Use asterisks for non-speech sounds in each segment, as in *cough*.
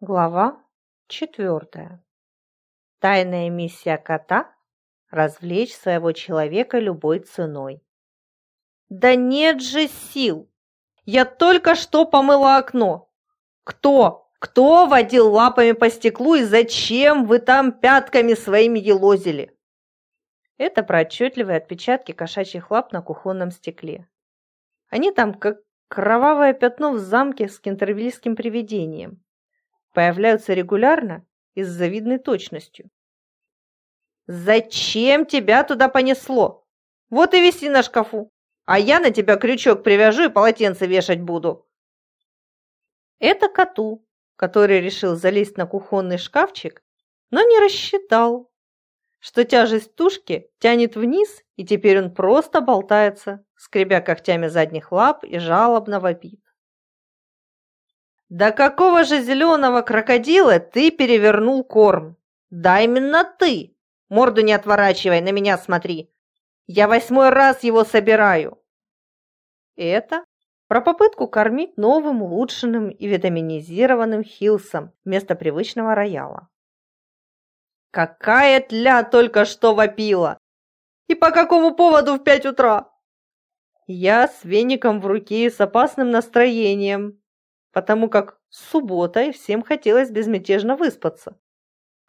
Глава четвертая. Тайная миссия кота – развлечь своего человека любой ценой. Да нет же сил! Я только что помыла окно. Кто? Кто водил лапами по стеклу и зачем вы там пятками своими елозили? Это про отчетливые отпечатки кошачьих лап на кухонном стекле. Они там как кровавое пятно в замке с кентервильским привидением появляются регулярно и с завидной точностью. «Зачем тебя туда понесло? Вот и виси на шкафу, а я на тебя крючок привяжу и полотенце вешать буду». Это коту, который решил залезть на кухонный шкафчик, но не рассчитал, что тяжесть тушки тянет вниз, и теперь он просто болтается, скребя когтями задних лап и жалобно вопит. «Да какого же зеленого крокодила ты перевернул корм? Да именно ты! Морду не отворачивай, на меня смотри! Я восьмой раз его собираю!» Это про попытку кормить новым, улучшенным и витаминизированным хилсом вместо привычного рояла. «Какая тля только что вопила! И по какому поводу в пять утра?» Я с веником в руке и с опасным настроением, потому как суббота и всем хотелось безмятежно выспаться.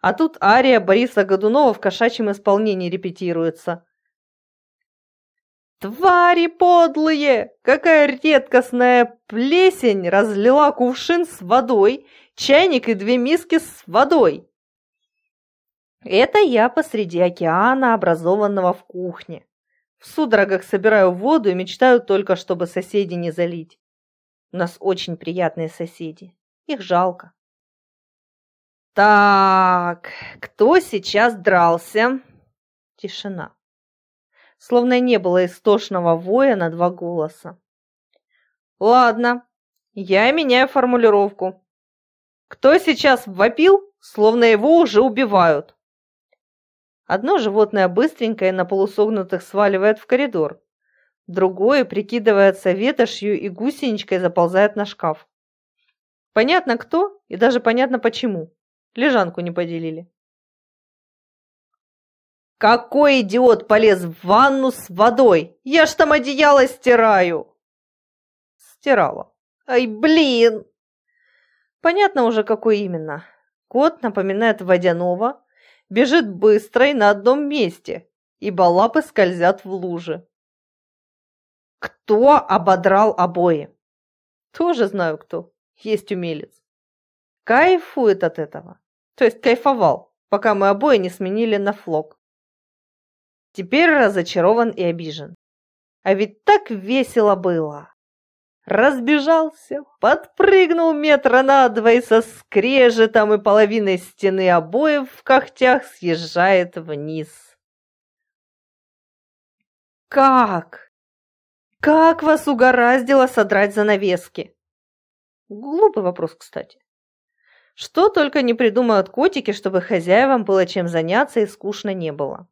А тут ария Бориса Годунова в кошачьем исполнении репетируется. «Твари подлые! Какая редкостная плесень разлила кувшин с водой, чайник и две миски с водой!» Это я посреди океана, образованного в кухне. В судорогах собираю воду и мечтаю только, чтобы соседи не залить. У нас очень приятные соседи. Их жалко. Так, кто сейчас дрался? Тишина. Словно не было истошного воя на два голоса. Ладно, я меняю формулировку. Кто сейчас вопил, словно его уже убивают? Одно животное быстренько и на полусогнутых сваливает в коридор. Другое прикидывается ветошью и гусеничкой заползает на шкаф. Понятно кто и даже понятно почему. Лежанку не поделили. Какой идиот полез в ванну с водой? Я ж там одеяло стираю. Стирала. Ай, блин! Понятно уже, какой именно. Кот напоминает водяного, бежит быстро и на одном месте, ибо лапы скользят в луже. Кто ободрал обои? Тоже знаю кто. Есть умелец. Кайфует от этого. То есть кайфовал, пока мы обои не сменили на флок. Теперь разочарован и обижен. А ведь так весело было. Разбежался, подпрыгнул метра на два и со скрежетом и половиной стены обоев в когтях съезжает вниз. Как? Как вас угораздило содрать занавески? Глупый вопрос, кстати. Что только не придумают котики, чтобы хозяевам было чем заняться и скучно не было.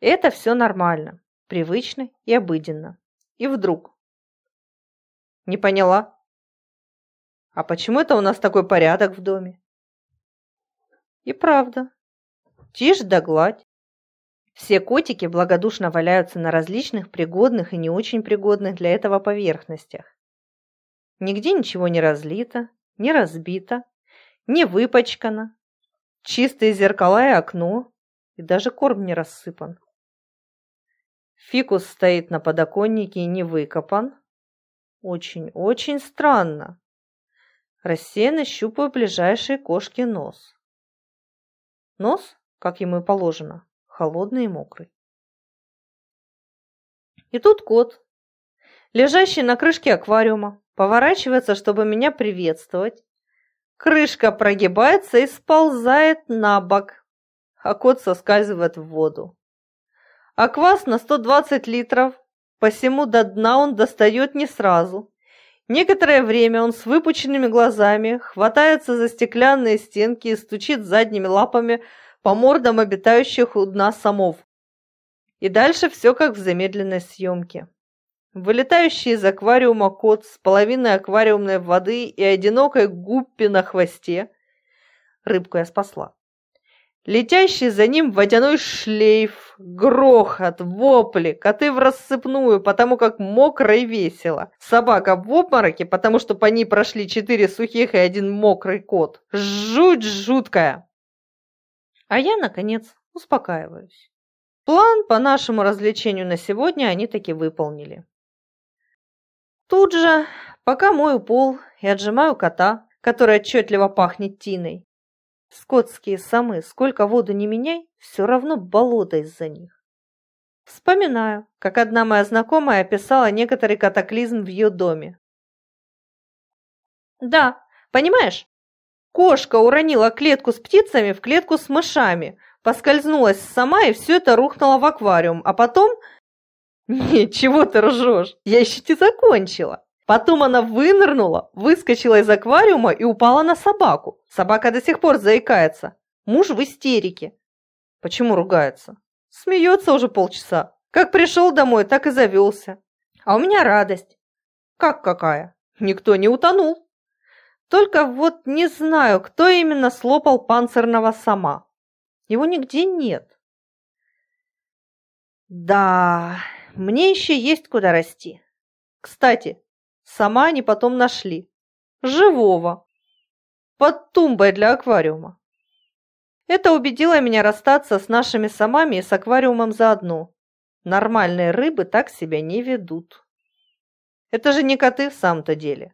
Это все нормально, привычно и обыденно. И вдруг. Не поняла. А почему это у нас такой порядок в доме? И правда. Тишь да гладь. Все котики благодушно валяются на различных пригодных и не очень пригодных для этого поверхностях. Нигде ничего не разлито, не разбито, не выпачкано. Чистые зеркала и окно, и даже корм не рассыпан. Фикус стоит на подоконнике и не выкопан. Очень-очень странно. Рассеянно щупаю ближайшие кошки нос. Нос, как ему и положено, холодный и мокрый. И тут кот, лежащий на крышке аквариума, поворачивается, чтобы меня приветствовать. Крышка прогибается и сползает на бок, а кот соскальзывает в воду. А квас на 120 литров, посему до дна он достает не сразу. Некоторое время он с выпученными глазами хватается за стеклянные стенки и стучит задними лапами по мордам обитающих у дна самов. И дальше все как в замедленной съемке. вылетающий из аквариума кот с половиной аквариумной воды и одинокой гуппи на хвосте. Рыбку я спасла. Летящий за ним водяной шлейф, грохот, вопли, коты в рассыпную, потому как мокро и весело. Собака в обмороке, потому что по ней прошли четыре сухих и один мокрый кот. Жуть жуткая. А я, наконец, успокаиваюсь. План по нашему развлечению на сегодня они таки выполнили. Тут же, пока мою пол и отжимаю кота, который отчетливо пахнет тиной, Скотские самы, сколько воду не меняй, все равно болото из-за них. Вспоминаю, как одна моя знакомая описала некоторый катаклизм в ее доме. Да, понимаешь, кошка уронила клетку с птицами в клетку с мышами, поскользнулась сама и все это рухнуло в аквариум, а потом... *laughs* Нет, чего ты ржешь? Я еще не закончила. Потом она вынырнула, выскочила из аквариума и упала на собаку. Собака до сих пор заикается. Муж в истерике. Почему ругается? Смеется уже полчаса. Как пришел домой, так и завелся. А у меня радость. Как какая? Никто не утонул. Только вот не знаю, кто именно слопал панцирного сама. Его нигде нет. Да, мне еще есть куда расти. Кстати, Сама они потом нашли. Живого. Под тумбой для аквариума. Это убедило меня расстаться с нашими самами и с аквариумом заодно. Нормальные рыбы так себя не ведут. Это же не коты в самом-то деле.